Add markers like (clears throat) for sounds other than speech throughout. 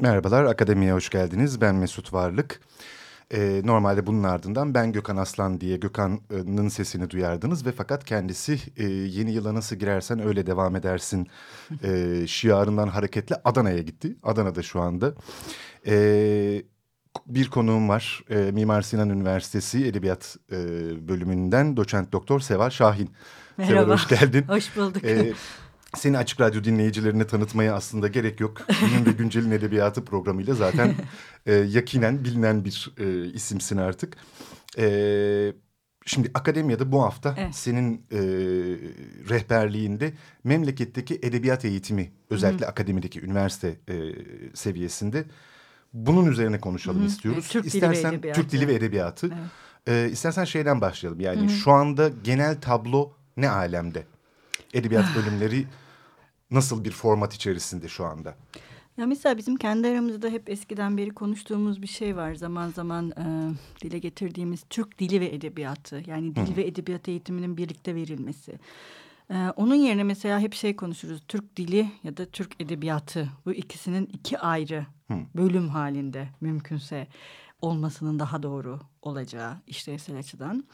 Merhabalar, Akademiye hoş geldiniz. Ben Mesut Varlık. Ee, normalde bunun ardından ben Gökhan Aslan diye Gökhan'ın sesini duyardınız ve fakat kendisi e, yeni yıla nasıl girersen öyle devam edersin e, (laughs) şiarından hareketle Adana'ya gitti. Adana'da şu anda. E, bir konuğum var. E, Mimar Sinan Üniversitesi Edebiyat e, bölümünden doçent doktor Seval Şahin. Merhaba. Seval hoş geldin. hoş bulduk. E, (laughs) seni Açık Radyo dinleyicilerine tanıtmaya aslında gerek yok. Bilim ve Güncel'in edebiyatı programıyla zaten (laughs) e, yakinen bilinen bir e, isimsin artık. E, şimdi akademiyada bu hafta evet. senin e, rehberliğinde memleketteki edebiyat eğitimi özellikle Hı. akademideki üniversite e, seviyesinde bunun üzerine konuşalım Hı. istiyoruz. Türk İstersen dili ve Türk dili ve edebiyatı. Evet. E, istersen şeyden başlayalım. Yani Hı. şu anda genel tablo ne alemde? Edebiyat bölümleri nasıl bir format içerisinde şu anda? Ya mesela bizim kendi aramızda hep eskiden beri konuştuğumuz bir şey var. Zaman zaman e, dile getirdiğimiz Türk dili ve edebiyatı. Yani dil Hı. ve edebiyat eğitiminin birlikte verilmesi. E, onun yerine mesela hep şey konuşuruz. Türk dili ya da Türk edebiyatı. Bu ikisinin iki ayrı Hı. bölüm halinde mümkünse olmasının daha doğru olacağı işlevsel açıdan.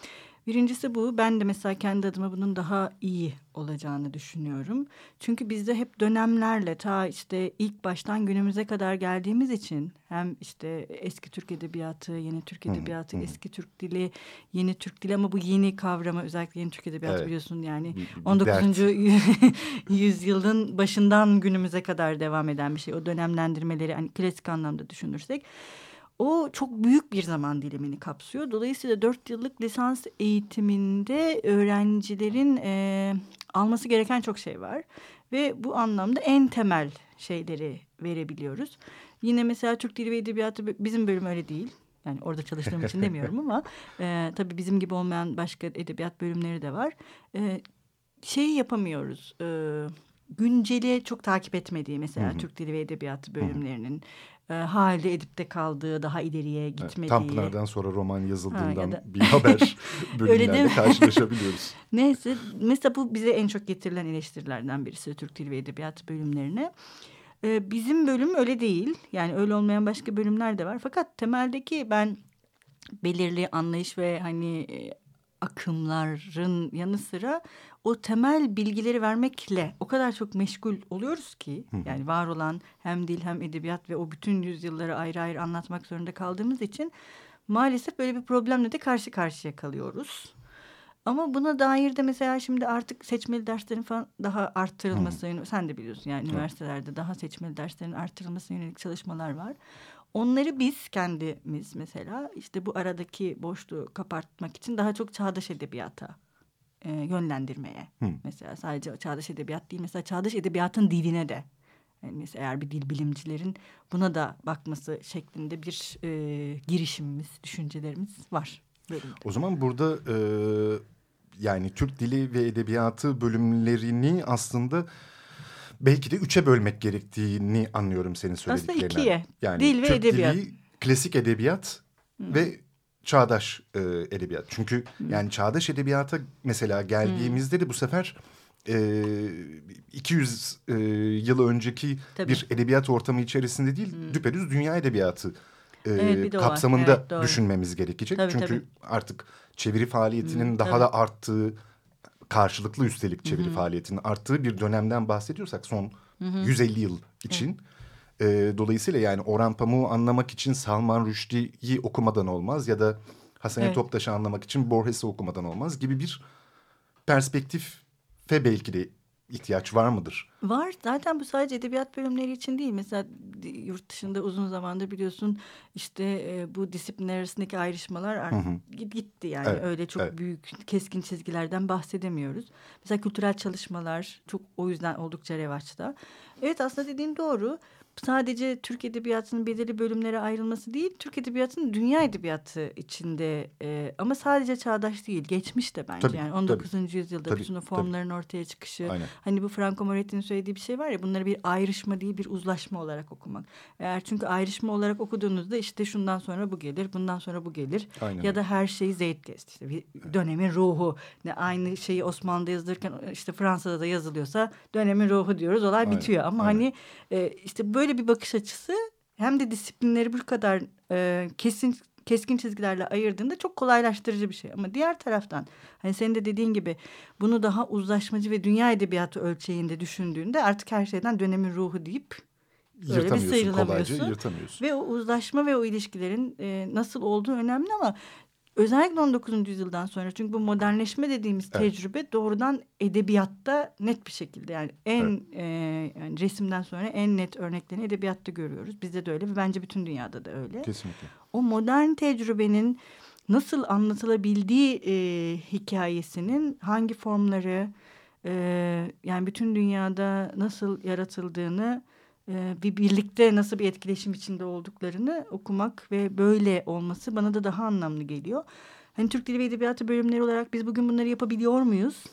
Birincisi bu. Ben de mesela kendi adıma bunun daha iyi olacağını düşünüyorum. Çünkü bizde hep dönemlerle ta işte ilk baştan günümüze kadar geldiğimiz için hem işte eski Türk edebiyatı, yeni Türk edebiyatı, hı. eski Türk dili, yeni Türk dili ama bu yeni kavrama özellikle yeni Türk edebiyatı evet. biliyorsun yani 19. (laughs) yüzyılın başından günümüze kadar devam eden bir şey. O dönemlendirmeleri hani klasik anlamda düşünürsek o çok büyük bir zaman dilimini kapsıyor. Dolayısıyla dört yıllık lisans eğitiminde öğrencilerin e, alması gereken çok şey var. Ve bu anlamda en temel şeyleri verebiliyoruz. Yine mesela Türk Dili ve Edebiyatı bizim bölüm öyle değil. Yani orada çalıştığım için (laughs) demiyorum ama e, tabii bizim gibi olmayan başka edebiyat bölümleri de var. E, şeyi yapamıyoruz. E, günceli çok takip etmediği mesela hı hı. Türk Dili ve Edebiyatı bölümlerinin e, halde edipte kaldığı, daha ileriye gitmediği. Evet, Tanpınar'dan sonra roman yazıldığından ha, da... bir haber (laughs) bölümlerde karşılaşabiliyoruz. (laughs) Neyse mesela bu bize en çok getirilen eleştirilerden birisi Türk Dili ve Edebiyatı bölümlerine. Ee, bizim bölüm öyle değil. Yani öyle olmayan başka bölümler de var. Fakat temeldeki ben belirli anlayış ve hani e, akımların yanı sıra o temel bilgileri vermekle o kadar çok meşgul oluyoruz ki Hı. yani var olan hem dil hem edebiyat ve o bütün yüzyılları ayrı ayrı anlatmak zorunda kaldığımız için maalesef böyle bir problemle de karşı karşıya kalıyoruz. Ama buna dair de mesela şimdi artık seçmeli derslerin falan daha arttırılması, Hı. sen de biliyorsun yani üniversitelerde daha seçmeli derslerin arttırılmasına yönelik çalışmalar var. Onları biz kendimiz mesela işte bu aradaki boşluğu kapatmak için daha çok çağdaş edebiyata e, yönlendirmeye. Hı. Mesela sadece çağdaş edebiyat değil mesela çağdaş edebiyatın diline de. Yani mesela eğer bir dil bilimcilerin buna da bakması şeklinde bir e, girişimimiz, düşüncelerimiz var. Bölümde. O zaman burada e, yani Türk Dili ve Edebiyatı bölümlerini aslında belki de üçe bölmek gerektiğini anlıyorum senin söylediklerinden. Aslında ikiye. Yani Dil ve Türk edebiyat. Dili, klasik edebiyat Hı. ve çağdaş e, edebiyat. Çünkü Hı. yani çağdaş edebiyata mesela geldiğimizde de bu sefer e, 200 e, yıl önceki Tabii. bir edebiyat ortamı içerisinde değil, Hı. düpedüz dünya edebiyatı e, evet, kapsamında evet, düşünmemiz gerekecek. Tabii, Çünkü tabii. artık çeviri faaliyetinin Hı, daha tabii. da arttığı karşılıklı üstelik çeviri Hı -hı. faaliyetinin arttığı bir dönemden bahsediyorsak son Hı -hı. 150 yıl için. Evet. E, dolayısıyla yani Orhan Pamuk'u anlamak için Salman Rushdie'yi okumadan olmaz ya da Hasan evet. Toptaş'ı anlamak için Borges'i okumadan olmaz gibi bir perspektif ve belki de ihtiyaç var mıdır? Var. Zaten bu sadece edebiyat bölümleri için değil. Mesela yurt dışında uzun zamandır biliyorsun işte e, bu disiplinler arasındaki ayrışmalar artık hı hı. gitti. Yani evet, öyle çok evet. büyük keskin çizgilerden bahsedemiyoruz. Mesela kültürel çalışmalar çok o yüzden oldukça revaçta. Evet aslında dediğin doğru. Sadece Türk Edebiyatı'nın belirli bölümlere ayrılması değil, Türk Edebiyatı'nın dünya edebiyatı içinde e, ama sadece çağdaş değil, geçmiş de bence. Tabii, yani 19. tabii. yüzyılda Tabii, bütün o formların ortaya çıkışı. Aynen. Hani bu Franco Moretti'nin söylediği bir şey var ya, bunları bir ayrışma değil, bir uzlaşma olarak okumak. Eğer çünkü ayrışma olarak okuduğunuzda işte şundan sonra bu gelir, bundan sonra bu gelir. Aynen ya da her şeyi zeitgeist, işte bir dönemin ruhu. Ne aynı şeyi Osmanlı'da yazılırken işte Fransa'da da yazılıyorsa dönemin ruhu diyoruz, olay Aynen, bitiyor. Ama aynen. hani e, işte böyle bir bakış açısı hem de disiplinleri bu kadar e, kesin keskin çizgilerle ayırdığında çok kolaylaştırıcı bir şey. Ama diğer taraftan hani senin de dediğin gibi bunu daha uzlaşmacı ve dünya edebiyatı ölçeğinde düşündüğünde artık her şeyden dönemin ruhu deyip Öyle bir sıyrılamıyorsun. kolayca yırtamıyorsun. ve o uzlaşma ve o ilişkilerin e, nasıl olduğu önemli ama özellikle 19. yüzyıldan sonra çünkü bu modernleşme dediğimiz Evet. tecrübe doğrudan edebiyatta net bir şekilde yani en e, yani resimden sonra en net örneklerini edebiyatta görüyoruz. Bizde de öyle ve bence bütün dünyada da öyle. Kesinlikle. O modern tecrübenin nasıl anlatılabildiği e, hikayesinin hangi formları e, yani bütün dünyada nasıl yaratıldığını bir birlikte nasıl bir etkileşim içinde olduklarını okumak ve böyle olması bana da daha anlamlı geliyor. Hani Türk Dili ve Edebiyatı bölümleri olarak biz bugün bunları yapabiliyor muyuz?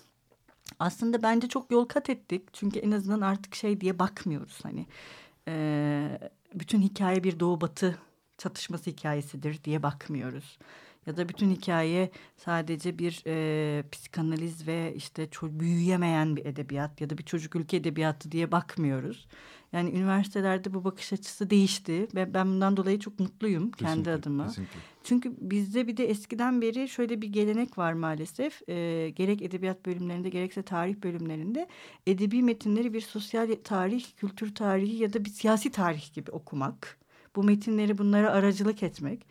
Aslında bence çok yol kat ettik. Çünkü en azından artık şey diye bakmıyoruz. Hani e, bütün hikaye bir doğu batı çatışması hikayesidir diye bakmıyoruz. Ya da bütün hikaye sadece bir e, psikanaliz ve işte ço- büyüyemeyen bir edebiyat ya da bir çocuk ülke edebiyatı diye bakmıyoruz. Yani üniversitelerde bu bakış açısı değişti ve ben bundan dolayı çok mutluyum kendi Kesinlikle, adıma. Kesinlikle. Çünkü bizde bir de eskiden beri şöyle bir gelenek var maalesef. Ee, gerek edebiyat bölümlerinde gerekse tarih bölümlerinde edebi metinleri bir sosyal tarih, kültür tarihi ya da bir siyasi tarih gibi okumak. Bu metinleri bunlara aracılık etmek.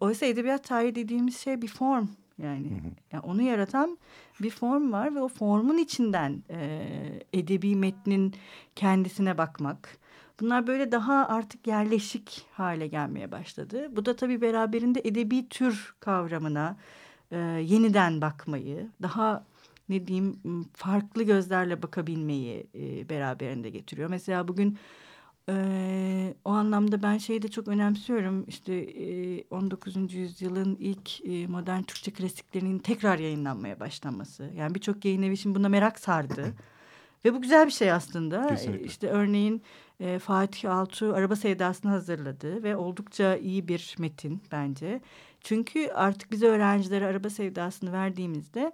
Oysa edebiyat tarihi dediğimiz şey bir form yani. Yani onu yaratan bir form var ve o formun içinden e, edebi metnin kendisine bakmak. Bunlar böyle daha artık yerleşik hale gelmeye başladı. Bu da tabii beraberinde edebi tür kavramına e, yeniden bakmayı, daha ne diyeyim farklı gözlerle bakabilmeyi e, beraberinde getiriyor. Mesela bugün o anlamda ben şeyi de çok önemsiyorum. İşte e, 19. yüzyılın ilk e, modern Türkçe klasiklerinin tekrar yayınlanmaya başlanması. Yani birçok yayın evi şimdi buna merak sardı. (laughs) Ve bu güzel bir şey aslında. Kesinlikle. İşte örneğin e, Fatih Altuğ Araba Sevdası'nı hazırladı ve oldukça iyi bir metin bence. Çünkü artık bize öğrencilere Araba Sevdası'nı verdiğimizde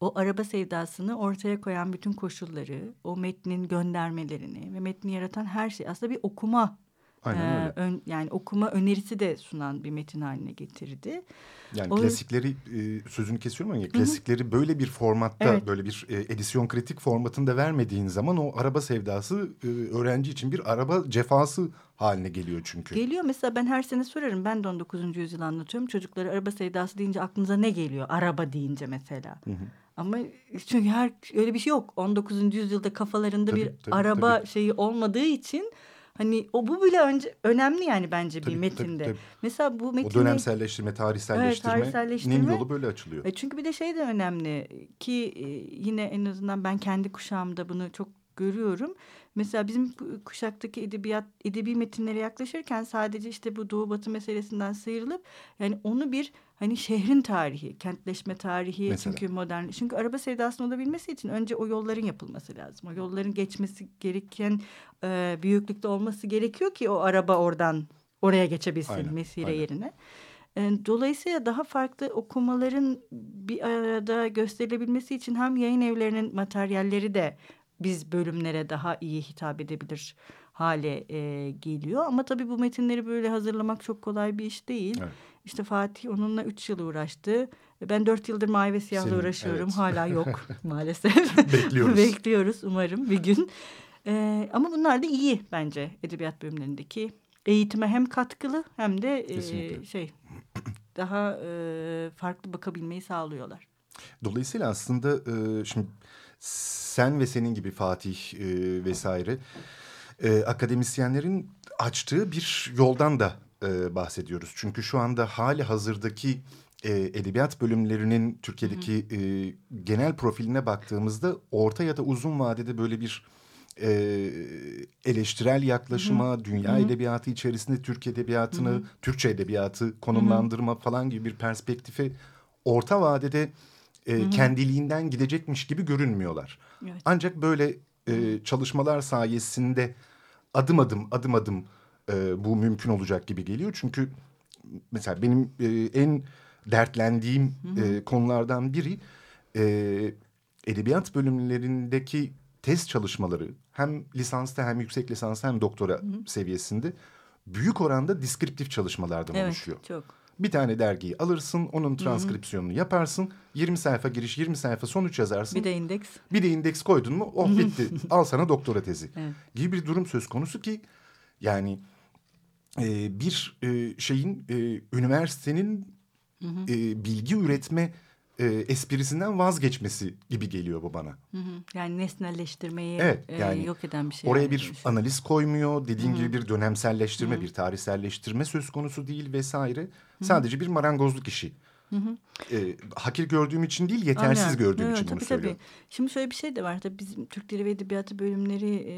o araba sevdasını ortaya koyan bütün koşulları, o metnin göndermelerini ve metni yaratan her şey aslında bir okuma Aynen e, öyle. ön- yani okuma önerisi de sunan bir metin haline getirdi. Yani O- klasikleri e, sözünü kesiyorum ama klasikleri böyle bir formatta Evet. böyle bir e, edisyon kritik formatında vermediğin zaman o araba sevdası e, öğrenci için bir araba cefası haline geliyor çünkü. Geliyor mesela ben her sene sorarım ben de 19. yüzyıl anlatıyorum. Çocuklara araba sevdası deyince aklınıza ne geliyor? Araba deyince mesela. Ama çünkü her öyle bir şey yok. 19. yüzyılda kafalarında Tabii, bir tabii, araba tabii. şeyi olmadığı için hani o bu bile önce önemli yani bence Tabii, bir tabii, metinde. tabii. Mesela bu O metinde dönemselleştirme, tarihselleştirmenin tarihselleştirme. yolu böyle açılıyor. E çünkü bir de şey de önemli ki e, yine en azından ben kendi kuşağımda bunu çok görüyorum. Mesela bizim ku- kuşaktaki edebiyat edebi metinlere yaklaşırken sadece işte bu doğu batı meselesinden sıyrılıp yani onu bir hani şehrin tarihi, kentleşme tarihi Mesela. çünkü modern çünkü araba sevdasının olabilmesi için önce o yolların yapılması lazım. O yolların geçmesi gereken e, büyüklükte olması gerekiyor ki o araba oradan oraya geçebilsin Aynen, mesire aynen. yerine. E, Dolayısıyla daha farklı okumaların bir arada gösterilebilmesi için hem yayın evlerinin materyalleri de biz bölümlere daha iyi hitap edebilir hale e, geliyor. Ama tabii bu metinleri böyle hazırlamak çok kolay bir iş değil. Evet. İşte Fatih onunla üç yıl uğraştı. Ben dört yıldır Mavi ve Siyah'la Senin, uğraşıyorum. evet. Hala (laughs) yok (laughs) maalesef. Bekliyoruz. (laughs) Bekliyoruz umarım bir gün. E, ama bunlar da iyi bence edebiyat bölümlerindeki. Eğitime hem katkılı hem de e, şey daha e, farklı bakabilmeyi sağlıyorlar. Dolayısıyla aslında e, şimdi sen ve senin gibi Fatih e, vesaire e, akademisyenlerin açtığı bir yoldan da e, bahsediyoruz. Çünkü şu anda hali hazırdaki e, edebiyat bölümlerinin Türkiye'deki e, genel profiline baktığımızda orta ya da uzun vadede böyle bir e, eleştirel yaklaşıma, Hı-hı. dünya Hı-hı. edebiyatı içerisinde Türk edebiyatını, Hı-hı. Türkçe edebiyatı konumlandırma Hı-hı. falan gibi bir perspektifi orta vadede e, kendiliğinden gidecekmiş gibi görünmüyorlar. Evet. Ancak böyle e, çalışmalar sayesinde adım adım adım adım e, bu mümkün olacak gibi geliyor. Çünkü mesela benim e, en dertlendiğim hı hı. E, konulardan biri e, edebiyat bölümlerindeki test çalışmaları hem lisansta hem yüksek lisansta hem doktora hı hı. seviyesinde büyük oranda deskriptif çalışmalardan evet, oluşuyor. çok. Bir tane dergiyi alırsın, onun transkripsiyonunu yaparsın. 20 sayfa giriş, 20 sayfa sonuç yazarsın. Bir de indeks. Bir de indeks koydun mu, oh bitti. (laughs) Al sana doktora tezi. Evet. Gibi bir durum söz konusu ki yani e, bir e, şeyin e, üniversitenin hı hı. E, bilgi üretme e, esprisinden vazgeçmesi gibi geliyor bu bana. Hı hı. Yani nesnelleştirmeyi evet, e, yani e, yok eden bir şey. Oraya bir analiz koymuyor. Dediğin hı hı. gibi bir dönemselleştirme, hı hı. bir tarihselleştirme söz konusu değil vesaire. Hı hı. Sadece bir marangozluk işi. Hı hı. E, hakir gördüğüm için değil yetersiz Aynen. gördüğüm evet, için tabii, bunu söylüyorum. Tabii. Şimdi şöyle bir şey de var. Tabii bizim Türk Dili ve Edebiyatı bölümleri e,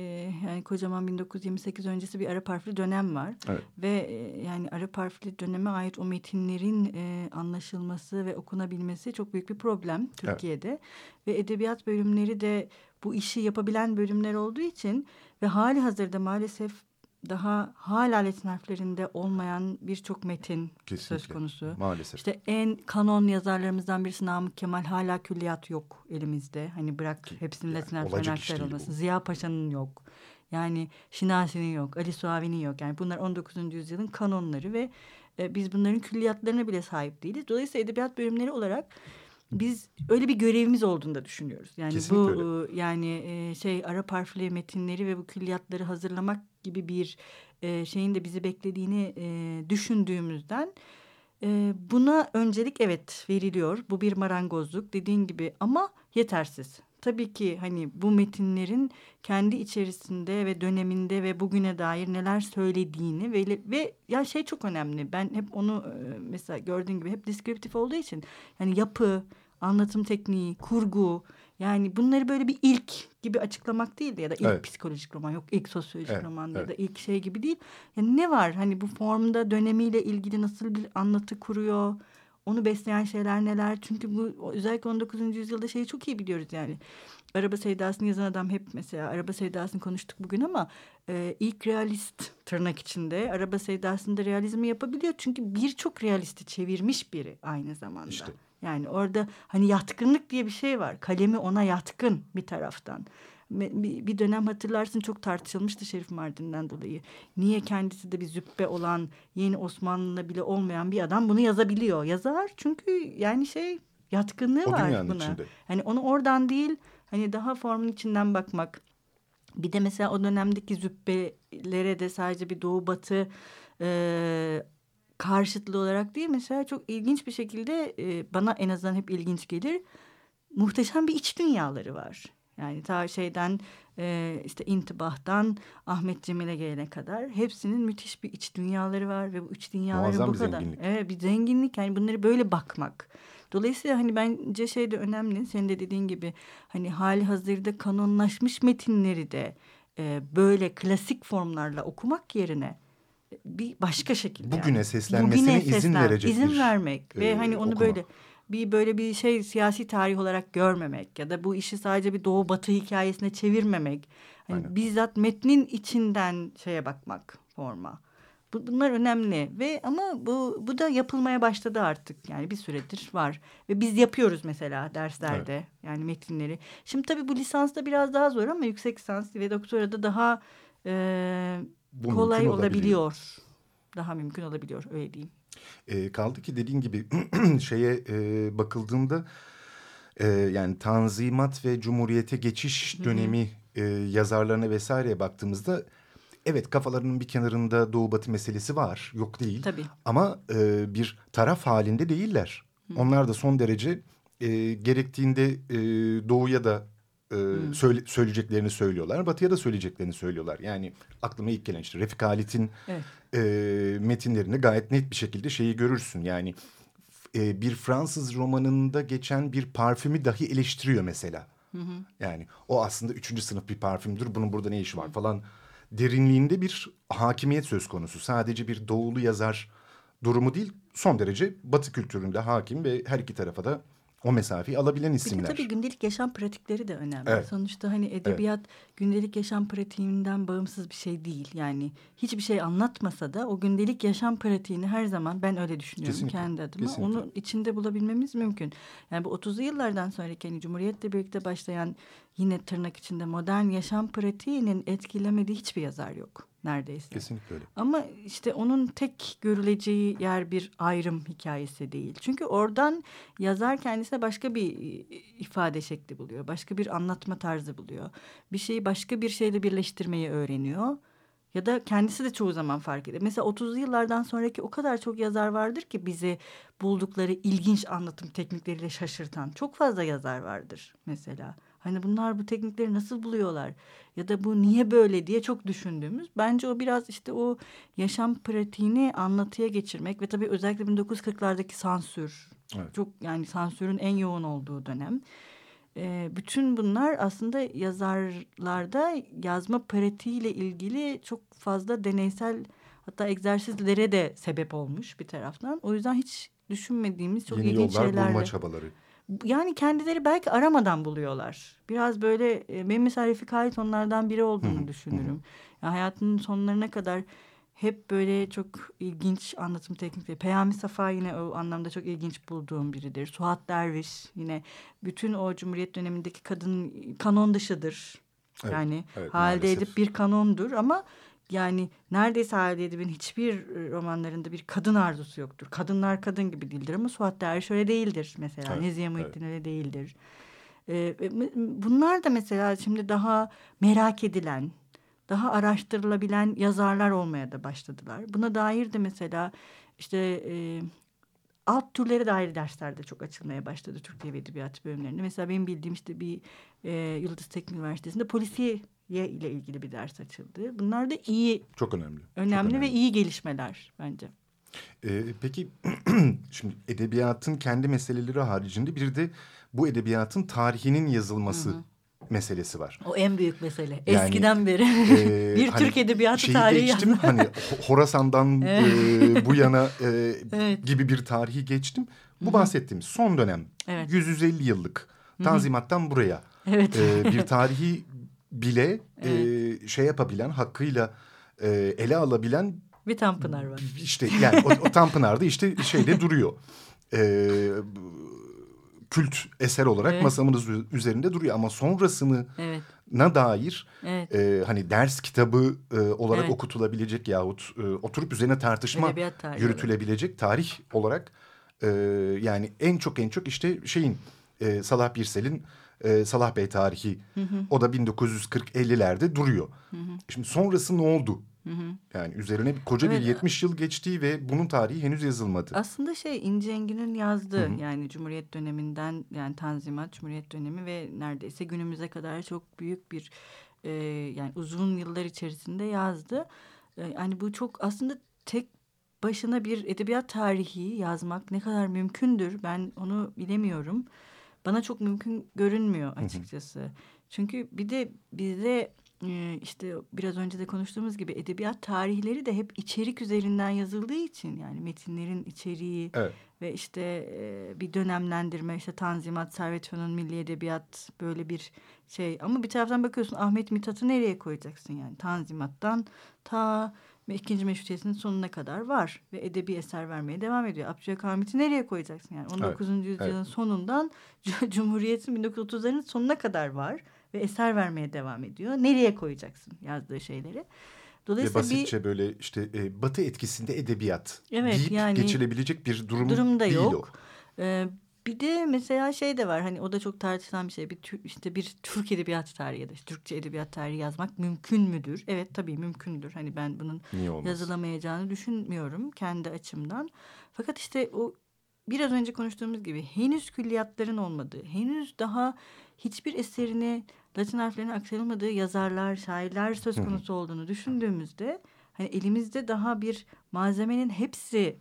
yani kocaman 1928 öncesi bir Arap harfli dönem var. Evet. Ve e, yani Arap harfli döneme ait o metinlerin e, anlaşılması ve okunabilmesi çok büyük bir problem Türkiye'de. Evet. Ve edebiyat bölümleri de bu işi yapabilen bölümler olduğu için ve hali hazırda maalesef daha hala Latin harflerinde olmayan birçok metin Kesinlikle. söz konusu. Maalesef. İşte en kanon yazarlarımızdan birisi Namık Kemal hala külliyat yok elimizde. Hani bırak hepsinin Latin harflerine aktarılması. Ziya Paşa'nın yok. Yani Şinasi'nin yok, Ali Suavi'nin yok. Yani bunlar 19. yüzyılın kanonları ve e, biz bunların külliyatlarına bile sahip değiliz. Dolayısıyla edebiyat bölümleri olarak biz öyle bir görevimiz olduğunu da düşünüyoruz. Yani Kesinlikle bu öyle. yani e, şey Arap harfli metinleri ve bu külliyatları hazırlamak gibi bir e, şeyin de bizi beklediğini e, düşündüğümüzden e, buna öncelik evet veriliyor. Bu bir marangozluk dediğin gibi ama yetersiz. Tabii ki hani bu metinlerin kendi içerisinde ve döneminde ve bugüne dair neler söylediğini ve ve ya şey çok önemli. Ben hep onu mesela gördüğün gibi hep deskriptif olduğu için yani yapı, anlatım tekniği, kurgu yani bunları böyle bir ilk gibi açıklamak değil ya da ilk evet. psikolojik roman yok ilk sosyolojik evet, roman evet. ya da ilk şey gibi değil. Yani ne var hani bu formda dönemiyle ilgili nasıl bir anlatı kuruyor? Onu besleyen şeyler neler? Çünkü bu özellikle 19. yüzyılda şeyi çok iyi biliyoruz yani. Araba Sevdası'nı yazan adam hep mesela Araba Sevdası'nı konuştuk bugün ama e, ilk realist tırnak içinde Araba Sevdası'nda realizmi yapabiliyor. Çünkü birçok realisti çevirmiş biri aynı zamanda. İşte. Yani orada hani yatkınlık diye bir şey var. Kalemi ona yatkın bir taraftan. Bir dönem hatırlarsın çok tartışılmıştı Şerif Mardin'den dolayı. Niye kendisi de bir züppe olan yeni Osmanlı'da bile olmayan bir adam bunu yazabiliyor? Yazar çünkü yani şey yatkınlığı o var buna. Içinde. Hani onu oradan değil hani daha formun içinden bakmak. Bir de mesela o dönemdeki züppelere de sadece bir doğu batı e, karşıtlı olarak değil mesela çok ilginç bir şekilde e, bana en azından hep ilginç gelir. Muhteşem bir iç dünyaları var. Yani ta şeyden e, işte intibahtan Ahmet Cemil'e gelene kadar hepsinin müthiş bir iç dünyaları var ve bu iç dünyaları Muazzam bu bir kadar. Zenginlik. Evet bir zenginlik yani bunları böyle bakmak. Dolayısıyla hani bence şey de önemli senin de dediğin gibi hani hali hazırda kanonlaşmış metinleri de e, böyle klasik formlarla okumak yerine bir başka şekilde. Bugüne yani. seslenmesine Bugüne izin seslen, verecek izin vermek ve e, hani onu okuma. böyle bir böyle bir şey siyasi tarih olarak görmemek ya da bu işi sadece bir doğu batı hikayesine çevirmemek. Hani bizzat metnin içinden şeye bakmak forma. Bu, bunlar önemli ve ama bu bu da yapılmaya başladı artık. Yani bir süredir var ve biz yapıyoruz mesela derslerde evet. yani metinleri. Şimdi tabii bu lisansta biraz daha zor ama yüksek lisans ve doktorada daha e, bu kolay olabiliyor. Daha mümkün olabiliyor öyle diyeyim. E, kaldı ki dediğin gibi (clears throat) şeye e, bakıldığında e, yani Tanzimat ve Cumhuriyete geçiş dönemi e, yazarlarına vesaireye baktığımızda evet kafalarının bir kenarında Doğu Batı meselesi var yok değil. Tabii. Ama e, bir taraf halinde değiller. Hı. Onlar da son derece e, gerektiğinde e, Doğu'ya da e, hmm. söyle, söyleyeceklerini söylüyorlar. Batı'ya da söyleyeceklerini söylüyorlar. Yani aklıma ilk gelen işte Refik Halit'in evet. e, metinlerinde gayet net bir şekilde şeyi görürsün. Yani e, bir Fransız romanında geçen bir parfümü dahi eleştiriyor mesela. Hı hı. Yani o aslında üçüncü sınıf bir parfümdür. Bunun burada ne işi var falan derinliğinde bir hakimiyet söz konusu. Sadece bir doğulu yazar durumu değil son derece batı kültüründe hakim ve her iki tarafa da o mesafeyi alabilen isimler. Bir de tabii gündelik yaşam pratikleri de önemli. Evet. Sonuçta hani edebiyat evet. gündelik yaşam pratiğinden bağımsız bir şey değil. Yani hiçbir şey anlatmasa da o gündelik yaşam pratiğini her zaman ben öyle düşünüyorum Kesinlikle. kendi adıma. Kesinlikle. Onu içinde bulabilmemiz mümkün. Yani bu 30'lu yıllardan sonraki hani Cumhuriyet'le birlikte başlayan yine tırnak içinde modern yaşam pratiğinin etkilemediği hiçbir yazar yok neredeyse. Kesinlikle öyle. Ama işte onun tek görüleceği yer bir ayrım hikayesi değil. Çünkü oradan yazar kendisine başka bir ifade şekli buluyor. Başka bir anlatma tarzı buluyor. Bir şeyi başka bir şeyle birleştirmeyi öğreniyor. Ya da kendisi de çoğu zaman fark ediyor. Mesela 30'lu yıllardan sonraki o kadar çok yazar vardır ki bizi buldukları ilginç anlatım teknikleriyle şaşırtan. Çok fazla yazar vardır mesela. Hani bunlar bu teknikleri nasıl buluyorlar? Ya da bu niye böyle diye çok düşündüğümüz. Bence o biraz işte o yaşam pratiğini anlatıya geçirmek ve tabii özellikle 1940'lardaki sansür. Evet. Çok yani sansürün en yoğun olduğu dönem. E, bütün bunlar aslında yazarlarda yazma pratiğiyle ilgili çok fazla deneysel hatta egzersizlere de sebep olmuş bir taraftan. O yüzden hiç düşünmediğimiz çok Yeni ilginç yollar şeylerle. bulma çabaları yani kendileri belki aramadan buluyorlar. Biraz böyle e, benim mesela Refik Halit onlardan biri olduğunu düşünürüm. Yani hayatının sonlarına kadar hep böyle çok ilginç anlatım teknikleri. Peyami Safa yine o anlamda çok ilginç bulduğum biridir. Suat Derviş yine bütün o Cumhuriyet dönemindeki kadın kanon dışıdır. Evet, yani evet, halde edip bir kanondur ama yani neredeyse Halide Edip'in hiçbir e, romanlarında bir kadın arzusu yoktur. Kadınlar kadın gibi değildir ama Suat Derviş öyle değildir mesela. Evet, Nezihe Muhittin evet. öyle değildir. Ee, bunlar da mesela şimdi daha merak edilen, daha araştırılabilen yazarlar olmaya da başladılar. Buna dair de mesela işte e, alt türlere dair derslerde çok açılmaya başladı Türk Dil ve Edebiyatı bölümlerinde. Mesela benim bildiğim işte bir e, Yıldız Teknik Üniversitesi'nde polisiye ile ilgili bir ders açıldı. Bunlar da iyi. Çok önemli. Önemli, çok önemli. ve iyi gelişmeler bence. Ee, peki (clears throat) şimdi edebiyatın kendi meseleleri haricinde bir de bu edebiyatın tarihinin yazılması hı hı. meselesi var. O en büyük mesele. Yani, Eskiden beri e, (laughs) bir hani Türk edebiyatı tarihi geçtim. Hani Horasan'dan (laughs) e, bu yana e, (laughs) evet. gibi bir tarihi geçtim. Bu hı -hı. bahsettiğimiz son dönem evet. 150 yıllık Tanzimat'tan Hı -hı. buraya evet. e, bir tarihi bile evet. e, şey yapabilen hakkıyla e, ele alabilen bir Tanpınar var. İşte yani o, o Tanpınar'da işte şeyde duruyor. E, kült eser olarak evet. masamız üzerinde duruyor ama sonrasını evet. na dair evet. e, hani ders kitabı e, olarak evet. okutulabilecek yahut e, oturup üzerine tartışma yürütülebilecek tarih olarak e, yani en çok en çok işte şeyin e, Salah Birsel'in e, Salah Bey tarihi. Hı hı. O da 1940-50'lerde duruyor. Hı hı. Şimdi sonrası ne oldu? Hı hı. Yani üzerine koca evet. bir 70 yıl geçti ve bunun tarihi henüz yazılmadı. Aslında şey İnce Engin'in yazdığı hı hı. yani Cumhuriyet döneminden yani Tanzimat Cumhuriyet dönemi ve neredeyse günümüze kadar çok büyük bir e, yani uzun yıllar içerisinde yazdı. E, yani bu çok aslında tek başına bir edebiyat tarihi yazmak ne kadar mümkündür ben onu bilemiyorum bana çok mümkün görünmüyor açıkçası. Hı hı. Çünkü bir de bizde e, işte biraz önce de konuştuğumuz gibi edebiyat tarihleri de hep içerik üzerinden yazıldığı için yani metinlerin içeriği evet. ve işte e, bir dönemlendirme işte Tanzimat, Servet Milli Edebiyat böyle bir şey ama bir taraftan bakıyorsun Ahmet Mithat'ı nereye koyacaksın yani Tanzimat'tan ta ve ikinci meşrutiyetinin sonuna kadar var ve edebi eser vermeye devam ediyor. Abdülhamit'i nereye koyacaksın yani 19. Evet, yüzyılın evet. sonundan (laughs) Cumhuriyet'in 1930'ların sonuna kadar var ve eser vermeye devam ediyor. Nereye koyacaksın yazdığı şeyleri? Dolayısıyla ve basitçe bir, böyle işte e, batı etkisinde edebiyat evet, deyip yani, geçilebilecek bir durum, durum da değil yok. o. Ee, bir de mesela şey de var hani o da çok tartışılan bir şey. Bir işte bir Türk edebiyat tarihi ya da işte Türkçe edebiyat tarihi yazmak mümkün müdür? Evet tabii mümkündür. Hani ben bunun yazılamayacağını düşünmüyorum kendi açımdan. Fakat işte o biraz önce konuştuğumuz gibi henüz külliyatların olmadığı, henüz daha hiçbir eserini Latin harflerine aktarılmadığı yazarlar, şairler söz konusu olduğunu düşündüğümüzde hani elimizde daha bir malzemenin hepsi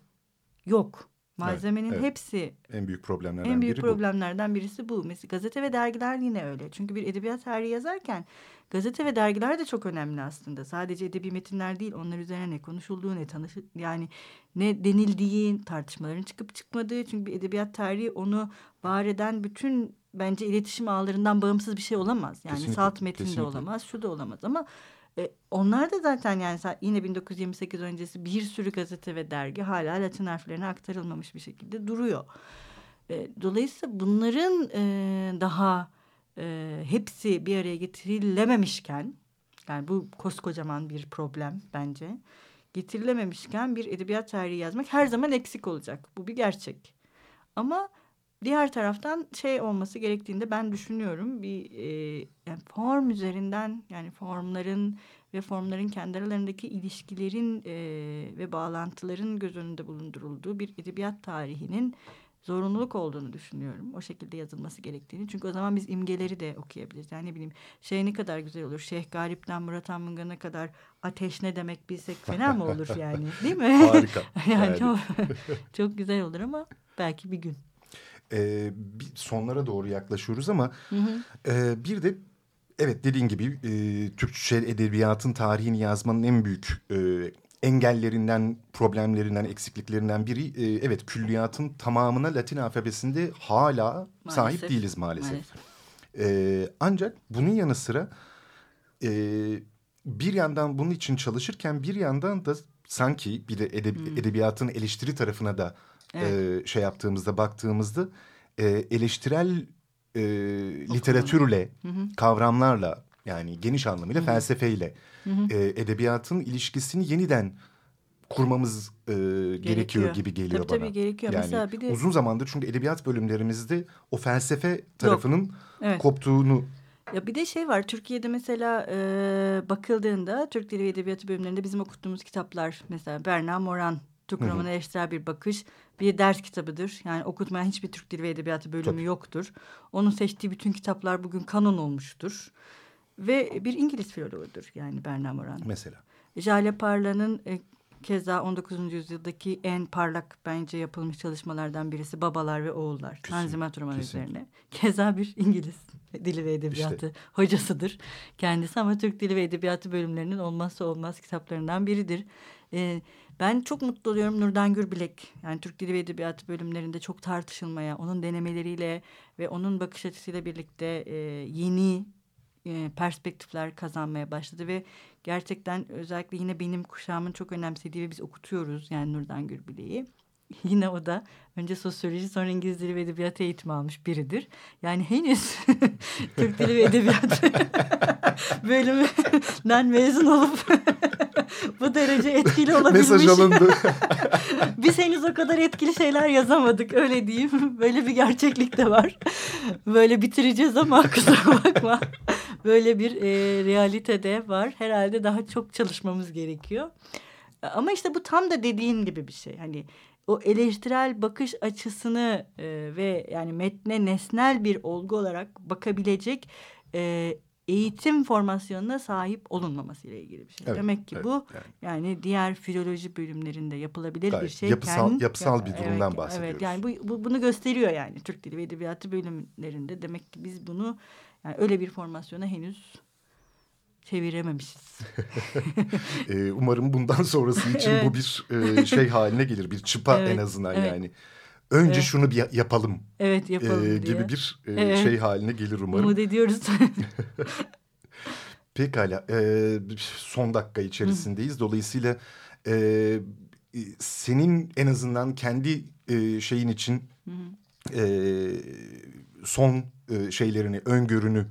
yok Malzemenin Evet, evet. hepsi En büyük problemlerden en büyük biri problemlerden birisi bu. Mesela gazete ve dergiler yine öyle. Çünkü bir edebiyat tarihi yazarken gazete ve dergiler de çok önemli aslında. Sadece edebi metinler değil, onlar üzerine ne konuşulduğu, ne tanış yani ne denildiği, tartışmaların çıkıp çıkmadığı. Çünkü bir edebiyat tarihi onu var eden bütün bence iletişim ağlarından bağımsız bir şey olamaz. Yani Kesinlikle, salt metin de kesinlikle. olamaz, şu da olamaz ama e, onlar da zaten yani yine 1928 öncesi bir sürü gazete ve dergi hala Latin harflerine aktarılmamış bir şekilde duruyor. E, dolayısıyla bunların e, daha e, hepsi bir araya getirilememişken yani bu koskocaman bir problem bence getirilememişken bir edebiyat tarihi yazmak her zaman eksik olacak. Bu bir gerçek. Ama diğer taraftan şey olması gerektiğinde ben düşünüyorum bir e, yani form üzerinden yani formların ve formların kendi aralarındaki ilişkilerin e, ve bağlantıların göz önünde bulundurulduğu bir edebiyat tarihinin zorunluluk olduğunu düşünüyorum. O şekilde yazılması gerektiğini. Çünkü o zaman biz imgeleri de okuyabiliriz. Yani ne bileyim şey ne kadar güzel olur. Şeyh Galip'ten Murat Anmungan'a kadar ateş ne demek bilsek fena mı olur yani değil mi? Harika. (laughs) yani Yani. çok, çok güzel olur ama belki bir gün. Ee, bir sonlara doğru yaklaşıyoruz ama e, bir de evet dediğin gibi e, Türkçe edebiyatın tarihini yazmanın en büyük e, engellerinden, problemlerinden, eksikliklerinden biri e, evet külliyatın tamamına Latin alfabesinde hala sahip Maalesef, değiliz maalesef. maalesef. E, ancak bunun yanı sıra e, bir yandan bunun için çalışırken bir yandan da sanki bir de edeb- edebiyatın eleştiri tarafına da e, şey yaptığımızda baktığımızda e, eleştirel e, literatürle kavramlarla yani geniş anlamıyla felsefeyle e, edebiyatın ilişkisini yeniden kurmamız e, gerekiyor. gibi geliyor Tabii, bana. tabii gerekiyor. Yani Mesela bir de- uzun zamandır çünkü edebiyat bölümlerimizde o felsefe tarafının Evet. koptuğunu Ya bir de şey var Türkiye'de mesela e, bakıldığında Türk Dili ve Edebiyatı bölümlerinde bizim okuttuğumuz kitaplar mesela Berna Moran Türk romanı eleştirel bir bakış bir ders kitabıdır. Yani okutmayan hiçbir Türk Dili ve Edebiyatı bölümü Tabii. yoktur. Onun seçtiği bütün kitaplar bugün kanon olmuştur. Ve bir İngiliz filoloğudur yani Berna Moran. mesela. Jale Parla'nın e, keza 19. yüzyıldaki en parlak bence yapılmış çalışmalardan birisi Babalar ve Oğullar. Kesin, Tanzimat romanı kesinlikle. üzerine. Keza bir İngiliz dili ve edebiyatı hocasıdır kendisi ama Türk dili ve edebiyatı bölümlerinin olmazsa olmaz kitaplarından biridir. E, ben çok mutlu oluyorum Nurdan Gürbilek. Yani Türk Dili ve Edebiyatı bölümlerinde çok tartışılmaya, onun denemeleriyle ve onun bakış açısıyla birlikte e, yeni e, perspektifler kazanmaya başladı ve gerçekten özellikle yine benim kuşağımın çok önemsediği ve biz okutuyoruz yani Nurdan Gürbilek'i. (laughs) Yine o da önce sosyoloji sonra İngiliz Dili ve Edebiyatı eğitimi almış biridir. Yani henüz (laughs) Türk Dili ve Edebiyatı (laughs) bölümünden mezun olup bu derece etkili olabilmiş. Mesaj alındı. Biz henüz o kadar etkili şeyler yazamadık öyle diyeyim. Böyle bir gerçeklik de var. Böyle bitireceğiz ama kusura bakma. Böyle bir e, realite de var. Herhalde daha çok çalışmamız gerekiyor. Ama işte bu tam da dediğin gibi bir şey. Hani o eleştirel bakış açısını e, ve yani metne nesnel bir olgu olarak bakabilecek e, eğitim formasyonuna sahip olunmaması ile ilgili bir şey. Evet, Demek ki evet, bu yani. yani. diğer filoloji bölümlerinde yapılabilir bir Gayet şey. yapısal- yapısal bir durumdan evet, bahsediyoruz. Evet yani bu, bu bunu gösteriyor yani Türk Dili ve Edebiyatı bölümlerinde. Demek ki biz bunu yani öyle bir formasyona henüz çevirememişiz. (laughs) Ee, umarım bundan sonrası için Evet. bu bir e, şey haline gelir. Bir çıpa Evet, en azından evet. yani. Önce Evet. şunu bir ya- yapalım, Evet yapalım e, diye. gibi bir e, Evet. şey haline gelir umarım. Umut ediyoruz. (laughs) Pekala. e, son dakika içerisindeyiz. Dolayısıyla e, e, senin en azından kendi e, şeyin için e, son e, şeylerini, öngörünü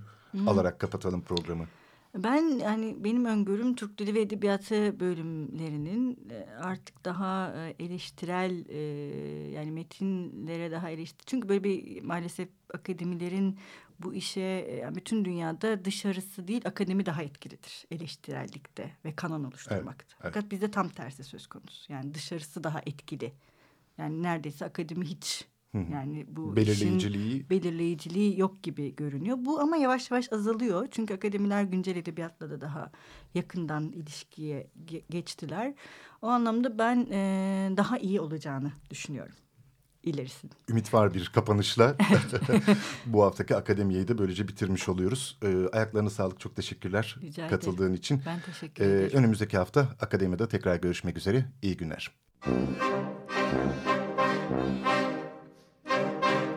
alarak kapatalım programı. Ben yani benim öngörüm Türk Dili ve Edebiyatı bölümlerinin e, artık daha e, eleştirel e, yani metinlere daha eleştir. Çünkü böyle bir maalesef akademilerin bu işe bütün dünyada dışarısı değil akademi daha etkilidir eleştirellikte ve kanon oluşturmakta. evet. Fakat bizde tam tersi söz konusu. Yani dışarısı daha etkili. Yani neredeyse akademi hiç yani bu işin Belirleyiciliği belirleyiciliği yok gibi görünüyor. Bu ama yavaş yavaş azalıyor. Çünkü akademiler güncel edebiyatla da daha yakından ilişkiye ge- geçtiler. O anlamda ben e, daha iyi olacağını düşünüyorum. ilerisi. Ümit var bir kapanışla (laughs) bu haftaki akademiyeyi de böylece bitirmiş oluyoruz. Ee, ayaklarına sağlık çok teşekkürler Rica katıldığın ederim. için. Ben teşekkür Ee, ederim. önümüzdeki hafta akademide tekrar görüşmek üzere. İyi günler.